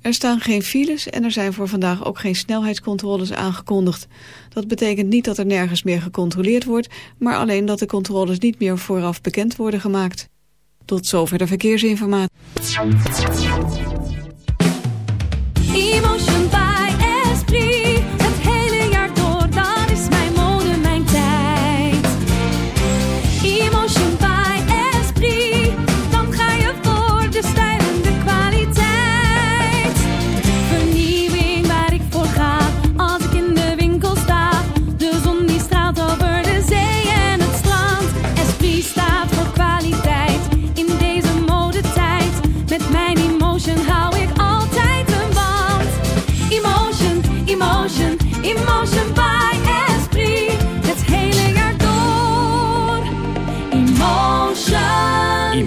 Er staan geen files en er zijn voor vandaag ook geen snelheidscontroles aangekondigd. Dat betekent niet dat er nergens meer gecontroleerd wordt, maar alleen dat de controles niet meer vooraf bekend worden gemaakt. Tot zover de verkeersinformatie.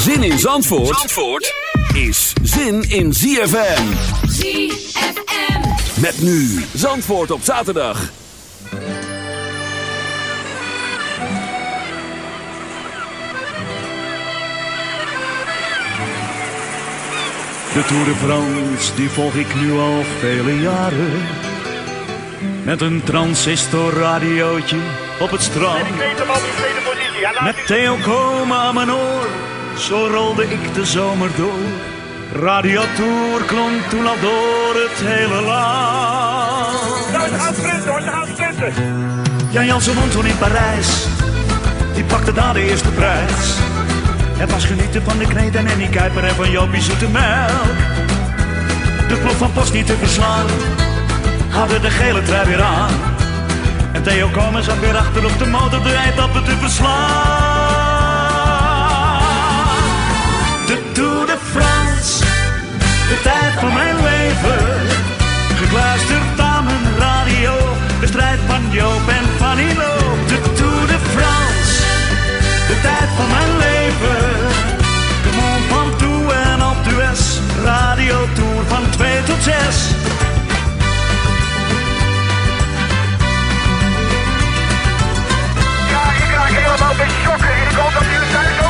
Zin in Zandvoort, Zandvoort is zin in ZFM. ZFM. Met nu Zandvoort op zaterdag. De Tour de France, die volg ik nu al vele jaren. Met een transistorradiootje op het strand. Met Theo komen aan mijn oor, zo rolde ik de zomer door. Radiatour klonk toen al door het hele land. Hoor, sprinten. Jan Jansen woont toen in Parijs, die pakte daar de eerste prijs. Het was genieten van de kneed en Annie Kuiper en van Jopie Zoete Melk. De ploeg van Post niet te verslaan, hadden de gele trui weer aan. En Theo Komen zat weer achter op de motor de eindappen te verslaan. De tijd van mijn leven. Gekluisterd aan mijn radio, de strijd van Joop en van. De Tour de France, de tijd van mijn leven. De Mont Ventoux en op de US, radio Tour van 2 tot 6. Ja, ik helemaal bij shocken en ik hoop dat jullie thuis.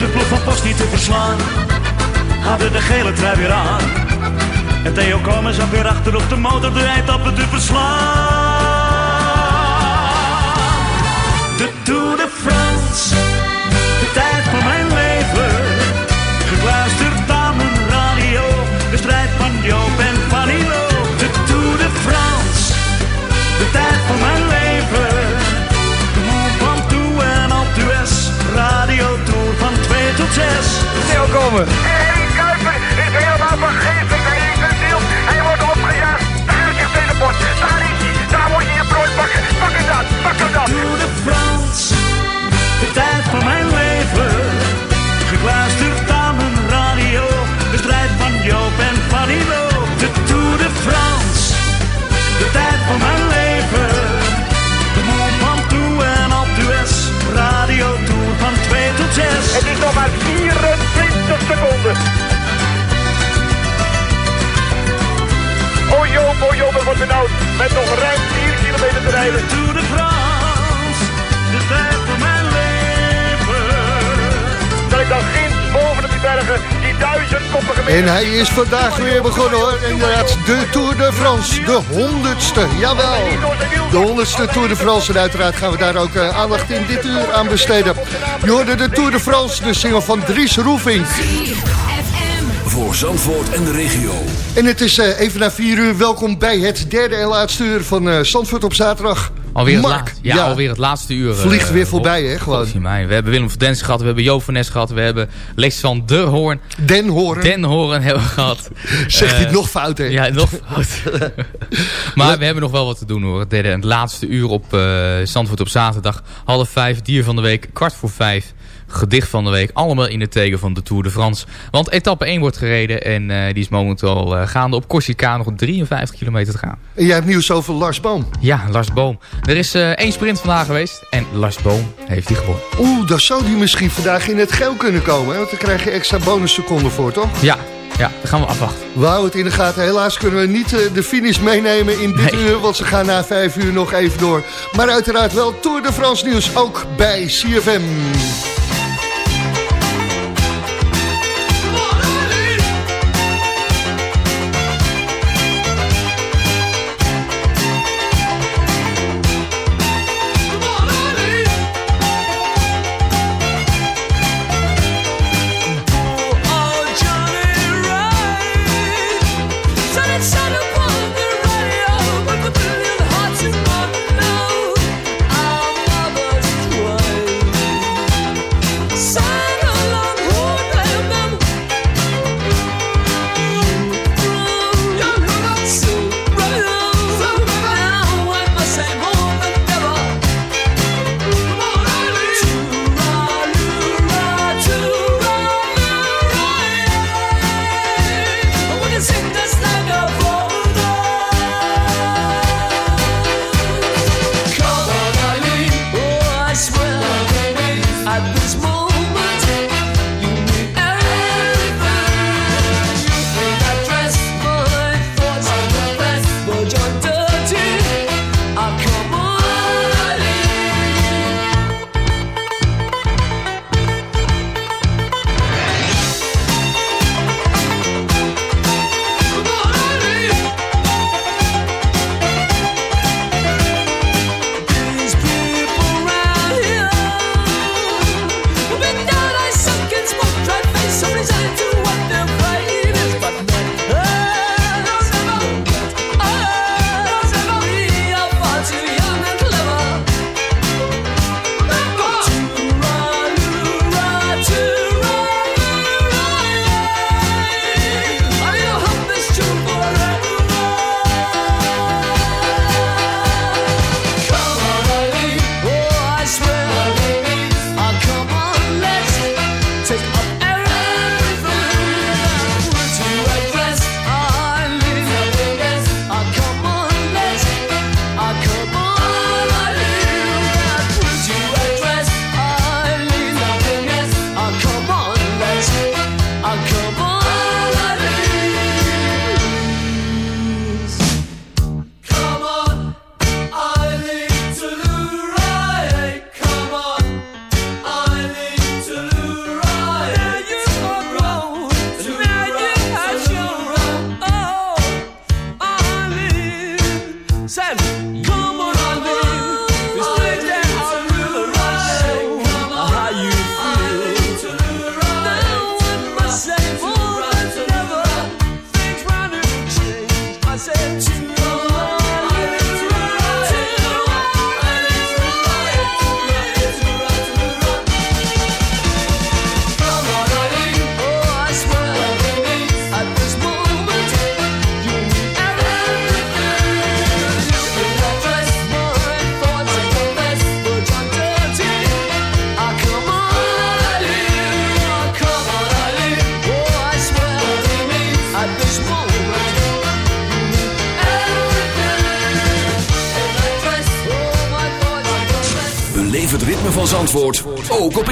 De ploeg van Post niet te verslaan, hadden de gele trui weer aan. En Theo Komen zat weer achter op de motor de eindappen te verslaan. De Tour de France, komen. En Kuiper is helemaal vergeeflijk naar één ziel. Hij wordt opgejaagd. Daar is je binnenbord. Daar is hij. Daar moet je je brood pakken. Pak hem dan. Pak hem dan. Tour de France, de tijd van mijn leven. Gekluisterd aan mijn radio, de strijd van Joop en van Ilo. De Tour de France, de tijd van mijn leven. De Mont Ventoux en op de US, radio Tour van 2 tot 6. Het is nog maar 24 seconden. Oh Joop, oh Joop, het wordt benauwd. Met nog ruim 4 kilometer te rijden. Tour de France, de tijd van mijn leven. Dat ik dan ginds boven op die bergen En hij is vandaag weer begonnen hoor. Inderdaad, de Tour de France, de honderdste. Jawel, de honderdste Tour de France. En uiteraard gaan we daar ook eh, aandacht in dit uur aan besteden. Je hoorde de Tour de France, de single van Dries Roefink. Voor Zandvoort en de regio. En het is eh, even na vier uur. Welkom bij het derde en laatste uur van eh Zandvoort op zaterdag. Alweer het, Mark, ja, alweer het laatste uur. eh, Vliegt weer voorbij, hè, gewoon. Mij. We hebben Willem van Dens gehad, we hebben Jo van Nes gehad, we hebben Lex van der Hoorn. Den Hoorn. Den Hoorn hebben we gehad. Zegt hij Eh, nog fout, hè? Ja, nog fout. maar we hebben nog wel wat te doen hoor. Het derde en het laatste uur op eh Zandvoort op zaterdag. Half vijf, dier van de week, kwart voor vijf. Gedicht van de week, allemaal in het teken van de Tour de France. Want etappe 1 wordt gereden en eh, die is momenteel eh, gaande op Corsica. Nog 53 kilometer te gaan. En jij hebt nieuws over Lars Boom. Ja, Lars Boom. Er is eh, één sprint vandaag geweest en Lars Boom heeft die gewonnen. Oeh, dan zou die misschien vandaag in het geel kunnen komen. Hè? Want dan krijg je extra bonusseconden voor, toch? Ja, ja, dat gaan we afwachten. We houden het in de gaten. Helaas kunnen we niet de finish meenemen in dit uur. Want ze gaan na vijf uur nog even door. Maar uiteraard wel Tour de France nieuws. Ook bij CFM.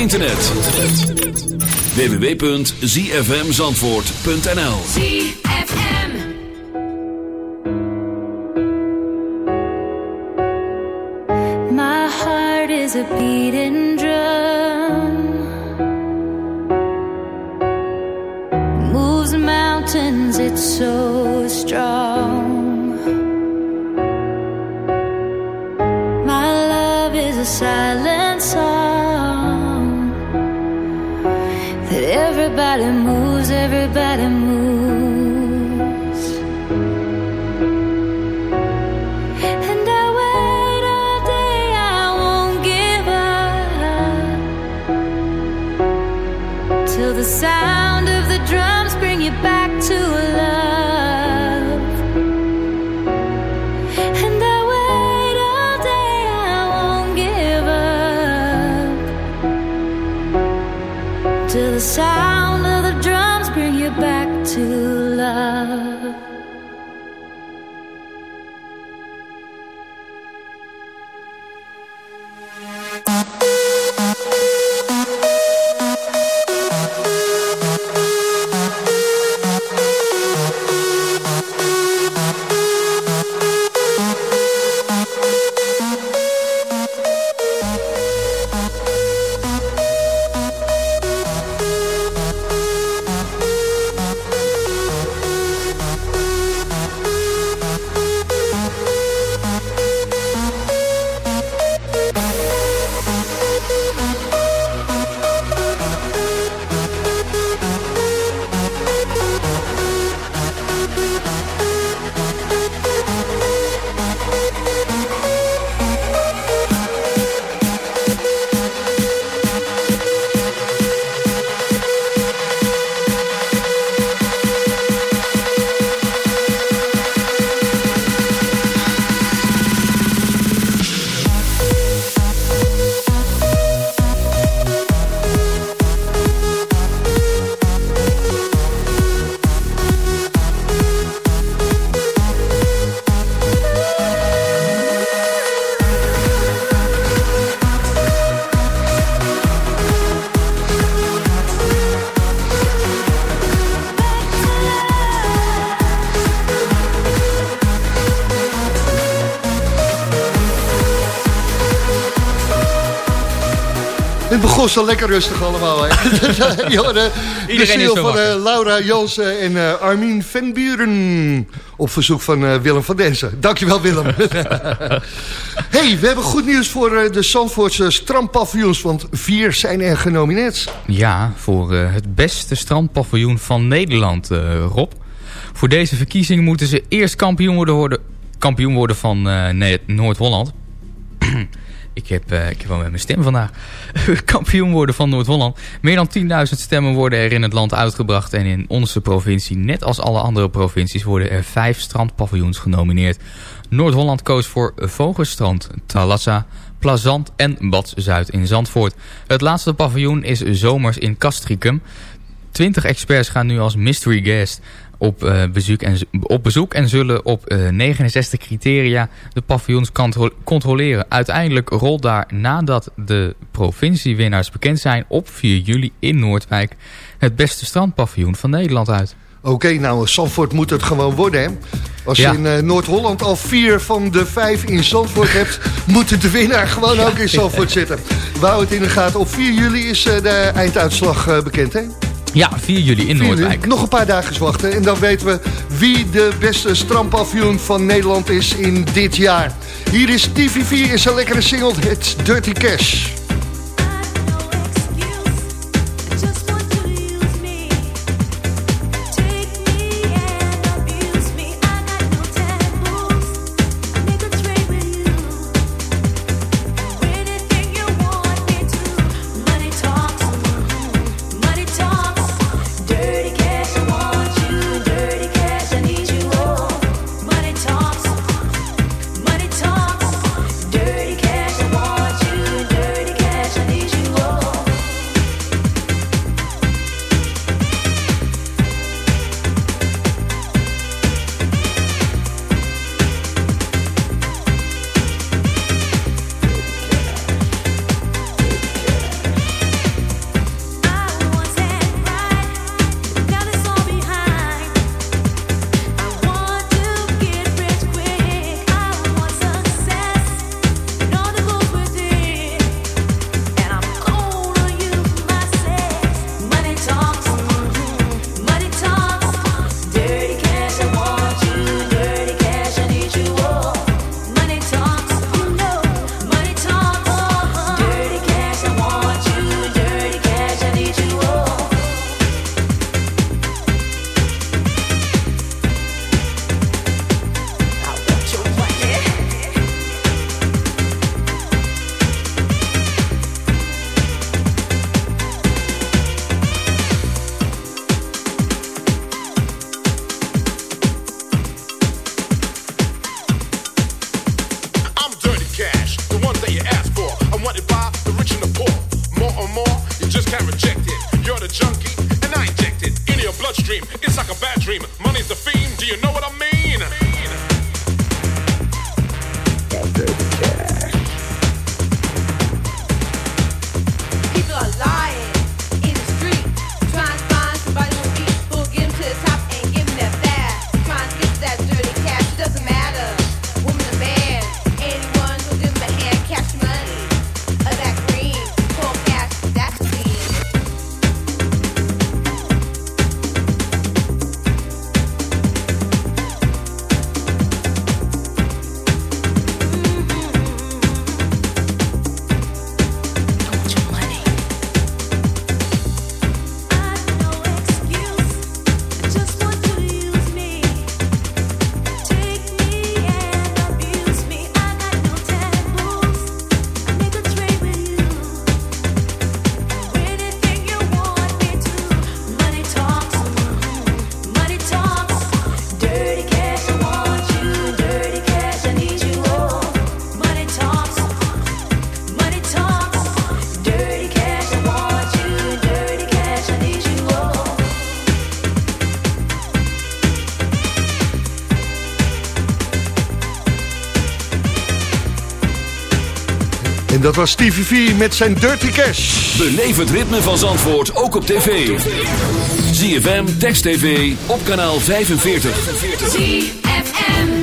Internet. www.zfmzandvoort.nl ZFM. My heart is a beating drum. Moves mountains, it's so strong. Begon zo lekker rustig allemaal. Hè? De zo van eh, Laura Jansen en eh, Armin van Buren. Op verzoek van eh, Willem van Densen. Dankjewel Willem. hey, we hebben goed nieuws voor de Zandvoortse strandpaviljoens. Want vier zijn er genomineerd. Ja, voor het beste strandpaviljoen van Nederland, Rob. Voor deze verkiezing moeten ze eerst kampioen worden, worden, kampioen worden van Noord-Holland. Ik, heb, heb wel met mijn stem vandaag. kampioen worden van Noord-Holland. Meer dan 10.000 stemmen worden er in het land uitgebracht. En in onze provincie, net als alle andere provincies, worden er vijf strandpaviljoens genomineerd. Noord-Holland koos voor Vogelstrand, Talassa, Plazant en Bad Zuid in Zandvoort. Het laatste paviljoen is zomers in Castricum. 20 experts gaan nu als mystery guest op, eh, bezoek, en, op bezoek en zullen op eh, 69 criteria de paviljoens contro- controleren. Uiteindelijk rolt daar nadat de provinciewinnaars bekend zijn op 4 juli in Noordwijk het beste strandpaviljoen van Nederland uit. Oké, nou, Zandvoort moet het gewoon worden, hè? Als Ja. je in eh, Noord-Holland al vier van de vijf in Zandvoort hebt... moet de winnaar gewoon ook in Zandvoort zitten. Wou het in de gaten. Op 4 juli is eh, de einduitslag eh, bekend, hè? Ja, 4 juli in 4 juli. Noordwijk. Nog een paar dagen wachten. En dan weten we wie de beste strandpaviljoen van Nederland is in dit jaar. Hier is TV4 is een lekkere single, het Dirty Cash. was Stevie V met zijn Dirty Cash. Beleef het ritme van Zandvoort ook op tv. ZFM, Text TV, op kanaal 45.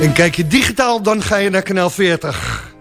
En kijk je digitaal, dan ga je naar kanaal 40.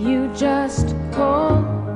You just call.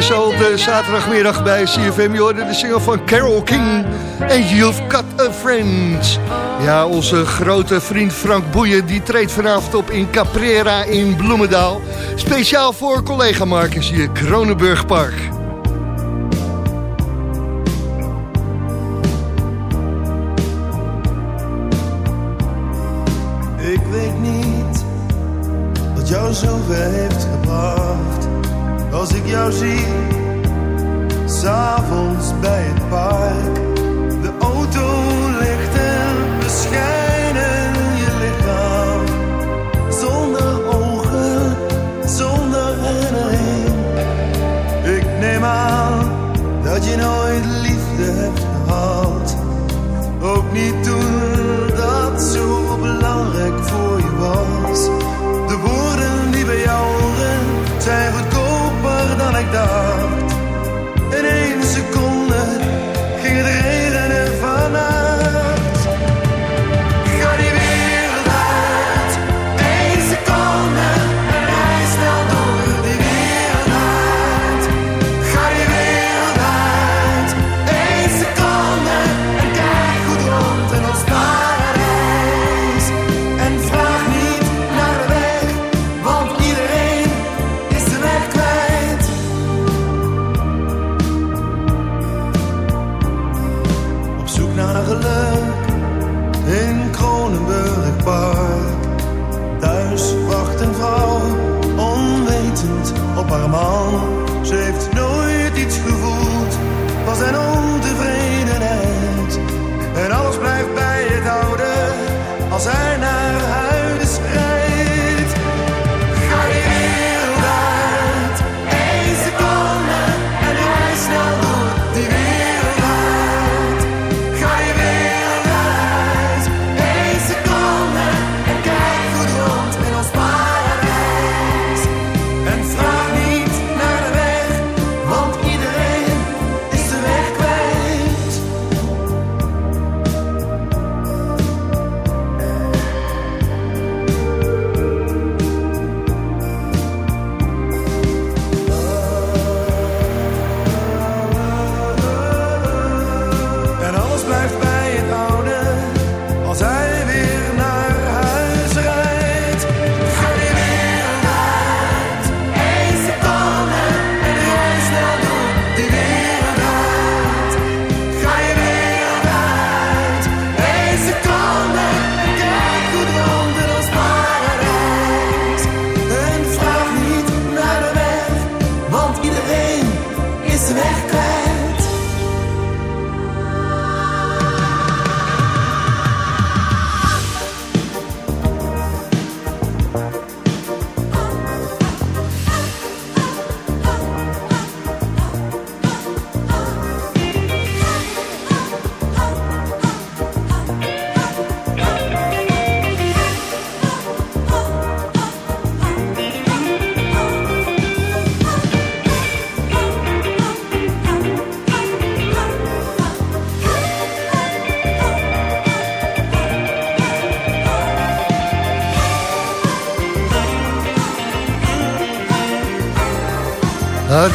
We zo op de zaterdagmiddag bij CFM. Je hoorde de single van Carol King en You've Got a Friend. Ja, onze grote vriend Frank Boeien die treedt vanavond op in Caprera in Bloemendaal. Speciaal voor collega Marcus hier, Kronenburgpark. Ik weet niet wat jou zoveel heeft jou zie, s'avonds bij het park. De auto ligt en beschijnen je lichaam. Zonder ogen, zonder herinnering. Ik neem aan dat je nooit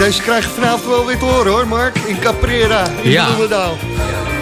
deze krijg je vanavond wel weer te horen hoor, Mark. In Caprera, in Ja. Bloemendaal.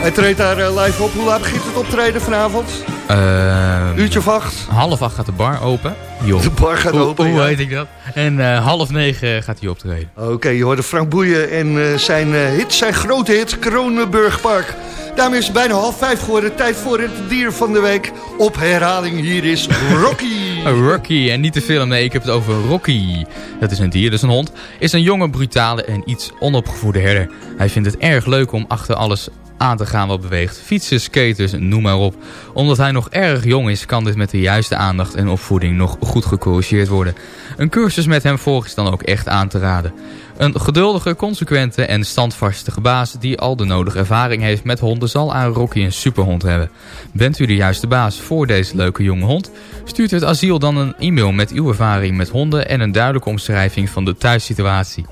Hij treedt daar eh, live op. Hoe laat begint het optreden vanavond? Ehm, Uurtje of acht? Half acht gaat de bar open. Jo. De bar gaat open, Hoe ja. weet ik dat? En eh, half negen gaat hij optreden. Oké, je hoorde Frank Boeien en eh, zijn hit, zijn grote hit, Kronenburg Park. Daarmee is het bijna half vijf geworden. Tijd voor het dier van de week. Op herhaling, hier is Rocky. Rocky, en niet de film, nee, ik heb het over Rocky. Dat is een dier, is een hond. Is een jonge, brutale en iets onopgevoede herder. Hij vindt het erg leuk om achter alles aan te gaan wat beweegt. Fietsen, skaters, noem maar op. Omdat hij nog erg jong is, kan dit met de juiste aandacht en opvoeding nog goed gecorrigeerd worden. Een cursus met hem volgt is dan ook echt aan te raden. Een geduldige, consequente en standvastige baas die al de nodige ervaring heeft met honden zal aan Rocky een superhond hebben. Bent u de juiste baas voor deze leuke jonge hond? Stuurt het asiel dan een e-mail met uw ervaring met honden en een duidelijke omschrijving van de thuissituatie.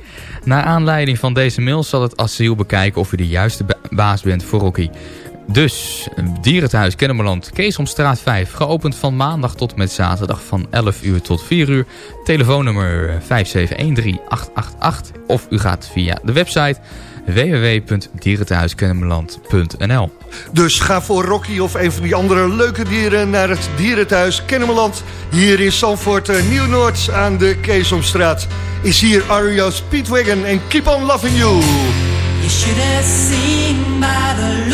Naar aanleiding van deze mail zal het asiel bekijken of u de juiste ba- baas bent voor Rocky. Dus, Dierenthuis Kennemerland, Keesomstraat 5. Geopend van maandag tot met zaterdag van 11 uur tot 4 uur. Telefoonnummer 5713888. Of u gaat via de website www.dierenthuiskennemerland.nl Dus ga voor Rocky of een van die andere leuke dieren naar het dierenthuis Kennemerland. Hier in Zandvoort, uh, Nieuw-Noord aan de Keesomstraat. Is hier Ario Speedwagon en Keep on Loving You. You should have seen by the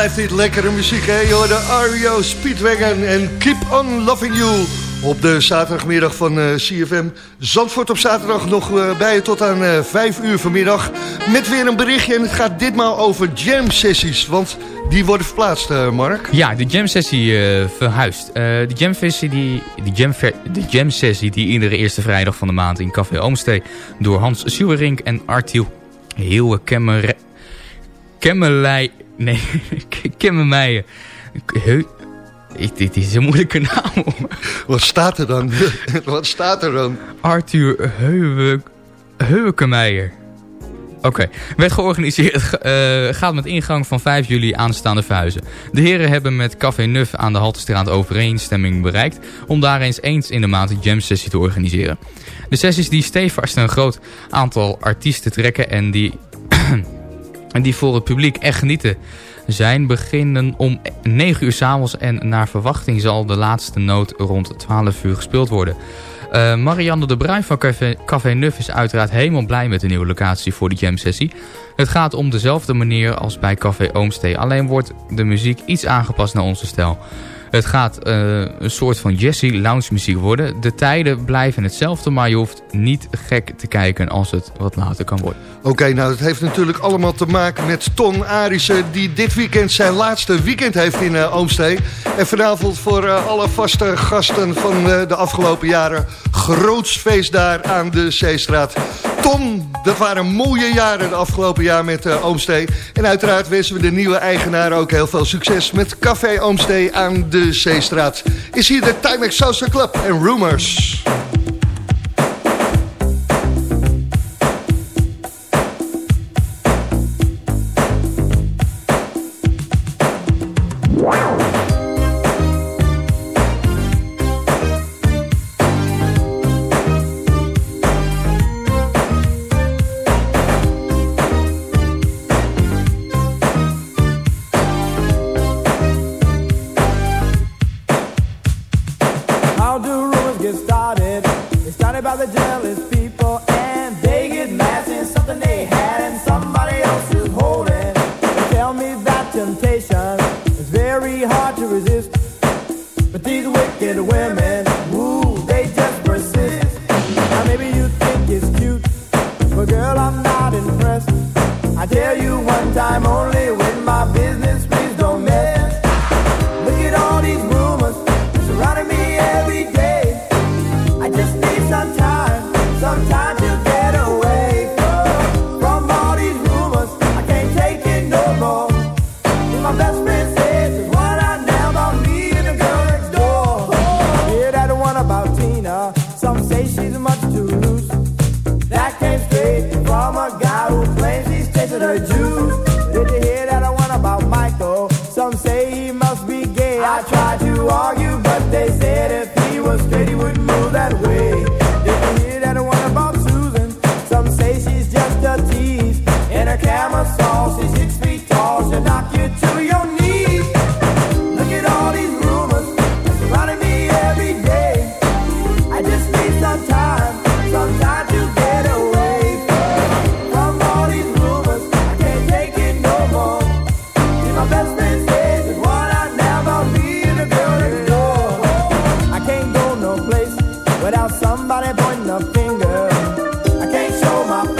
blijft dit lekkere muziek, hè? Je hoorde Ario Speedwagon en Keep on Loving You. Op de zaterdagmiddag van eh, CFM. Zandvoort op zaterdag nog eh, bij je tot aan eh 5 uur vanmiddag. Met weer een berichtje en het gaat ditmaal over jam sessies. Want die worden verplaatst, Mark. Ja, de jam sessie eh, verhuist. De, jam sessie die, de, jam de jam sessie die iedere eerste vrijdag van de maand in Café Oomstee... door Hans Suwerink en Artiel Heeuwen Kemmer... Nee, Kemmermeijen. Heu... Ik- Dit is een moeilijke naam. Wat staat er dan? Wat staat er dan? Arthur Heuwe... Heuwekemeijer. Oké, werd georganiseerd, ge- eh, gaat met ingang van 5 juli aanstaande verhuizen. De heren hebben met Café Nuf aan de Haltestraat overeenstemming bereikt... om daar eens eens in de maand een jam sessie te organiseren. De sessies die stevast een groot aantal artiesten trekken en die, en die voor het publiek echt genieten zijn... beginnen om 9 uur s'avonds en naar verwachting zal de laatste noot rond 12 uur gespeeld worden... Eh, Marianne de Bruin van Café, Café Nuf is uiteraard helemaal blij met de nieuwe locatie voor de jam sessie. Het gaat om dezelfde manier als bij Café Oomstee, alleen wordt de muziek iets aangepast naar onze stijl. Het gaat eh, een soort van jazzy lounge muziek worden. De tijden blijven hetzelfde, maar je hoeft niet gek te kijken als het wat later kan worden. Oké, nou dat heeft natuurlijk allemaal te maken met Ton Arissen... die dit weekend zijn laatste weekend heeft in uh, Oomstee. En vanavond voor uh, alle vaste gasten van de afgelopen jaren... groots feest daar aan de Zeestraat. Tom, dat waren mooie jaren de afgelopen jaar met uh, Oomstee. En uiteraard wensen we de nieuwe eigenaar ook heel veel succes... met Café Oomstee aan de de Zeestraat... is hier de Timex Social Club en Rumors. Wow. my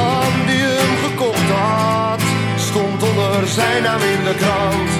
Man die hem gekocht had, stond onder zijn naam in de krant.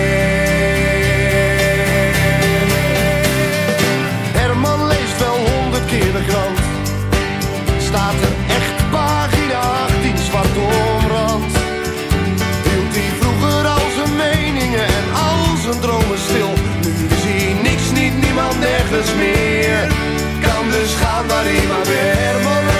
Meer. Kan dus gaan waar hij maar weer.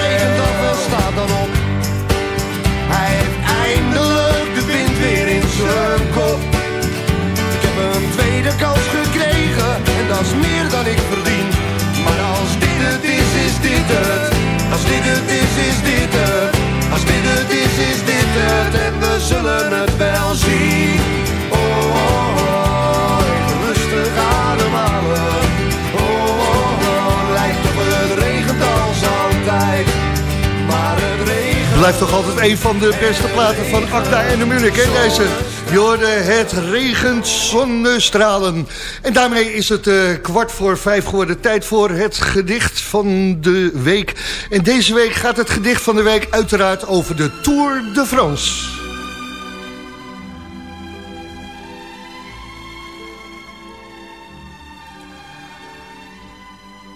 Blijft toch altijd een van de beste platen van Acta en de Munich, hè, deze? Je hoorde het regent zonnestralen. En daarmee is het eh, kwart voor vijf geworden. Tijd voor het gedicht van de week. En deze week gaat het gedicht van de week uiteraard over de Tour de France.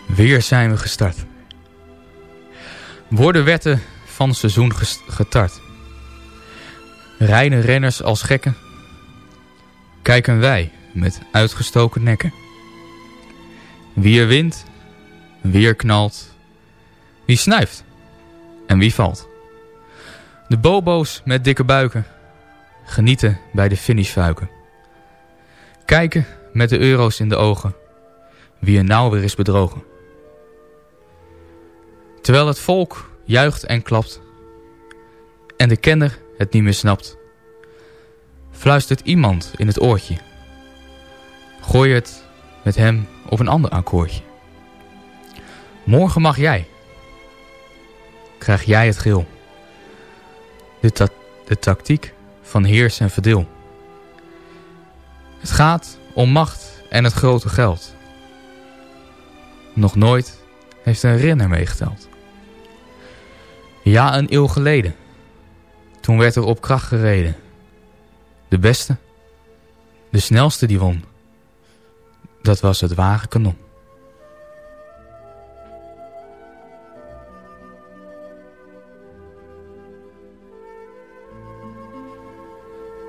Weer zijn we gestart. Worden wetten van seizoen getart. Rijden renners als gekken. Kijken wij met uitgestoken nekken. Wie er wint, wie er knalt. Wie snuift en wie valt. De bobo's met dikke buiken. Genieten bij de finishfuiken. Kijken met de euro's in de ogen. Wie er nou weer is bedrogen. Terwijl het volk juicht en klapt en de kenner het niet meer snapt, fluistert iemand in het oortje. Gooi het met hem op een ander akkoordje. Morgen mag jij. Krijg jij het geel. De, de tactiek van heers en verdeel. Het gaat om macht en het grote geld. Nog nooit heeft een renner meegeteld. Ja, een eeuw geleden. Toen werd er op kracht gereden. De beste, de snelste die won. Dat was het ware kanon.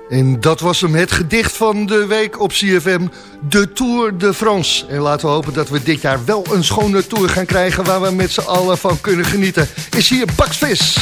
En dat was hem, het gedicht van de week op CFM, de Tour de France. En laten we hopen dat we dit jaar wel een schone Tour gaan krijgen... waar we met z'n allen van kunnen genieten. Is hier Bakvis.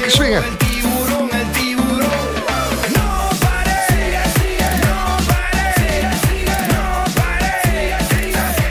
Sigue, sigue.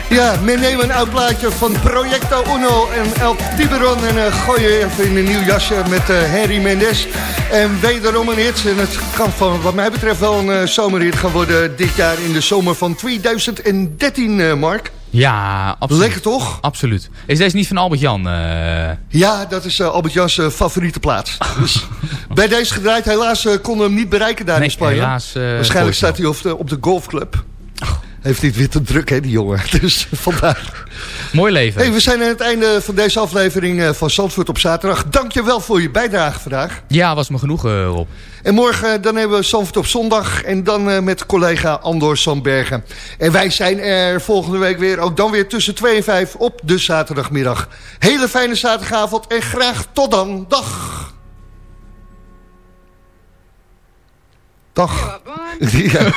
Ja, men een oud van Projecto Uno en El Tiburon en uh, gooien even in een nieuw jasje met uh, Henry Mendes. En wederom een hit. En het kan van wat mij betreft wel een uh, zomerhit gaan worden dit jaar in de zomer van 2013, uh, Mark. Ja, absoluut. Lekker toch? Absoluut. Is deze niet van Albert-Jan? eh? Ja, dat is uh, Albert-Jans uh, favoriete plaats. Dus bij deze gedraaid, helaas konden we hem niet bereiken daar Nee, in Spanje. helaas, Waarschijnlijk staat hij op de, op de golfclub. Heeft hij het weer te druk, hè, die jongen. Dus vandaar. Mooi leven. Hey, we zijn aan het einde van deze aflevering van Zandvoort op zaterdag. Dank je wel voor je bijdrage vandaag. Ja, was me genoeg, Rob. En morgen uh, dan hebben we Zandvoort op zondag. En dan uh, met collega Andor Sandbergen. En wij zijn er volgende week weer. Ook dan weer tussen 2 en 5 op de zaterdagmiddag. Hele fijne zaterdagavond en graag tot dan. Dag. Dag. ja,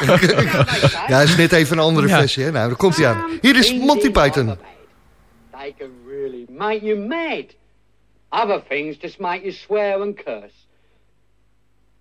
ja, is net even een andere Ja. versie. Hè? Nou, daar komt hij aan. Hier is Monty Python. They can really make you mad. Other things just make you swear and curse.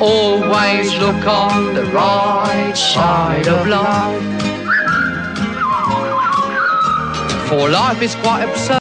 Always look on the right side of life. For life is quite absurd.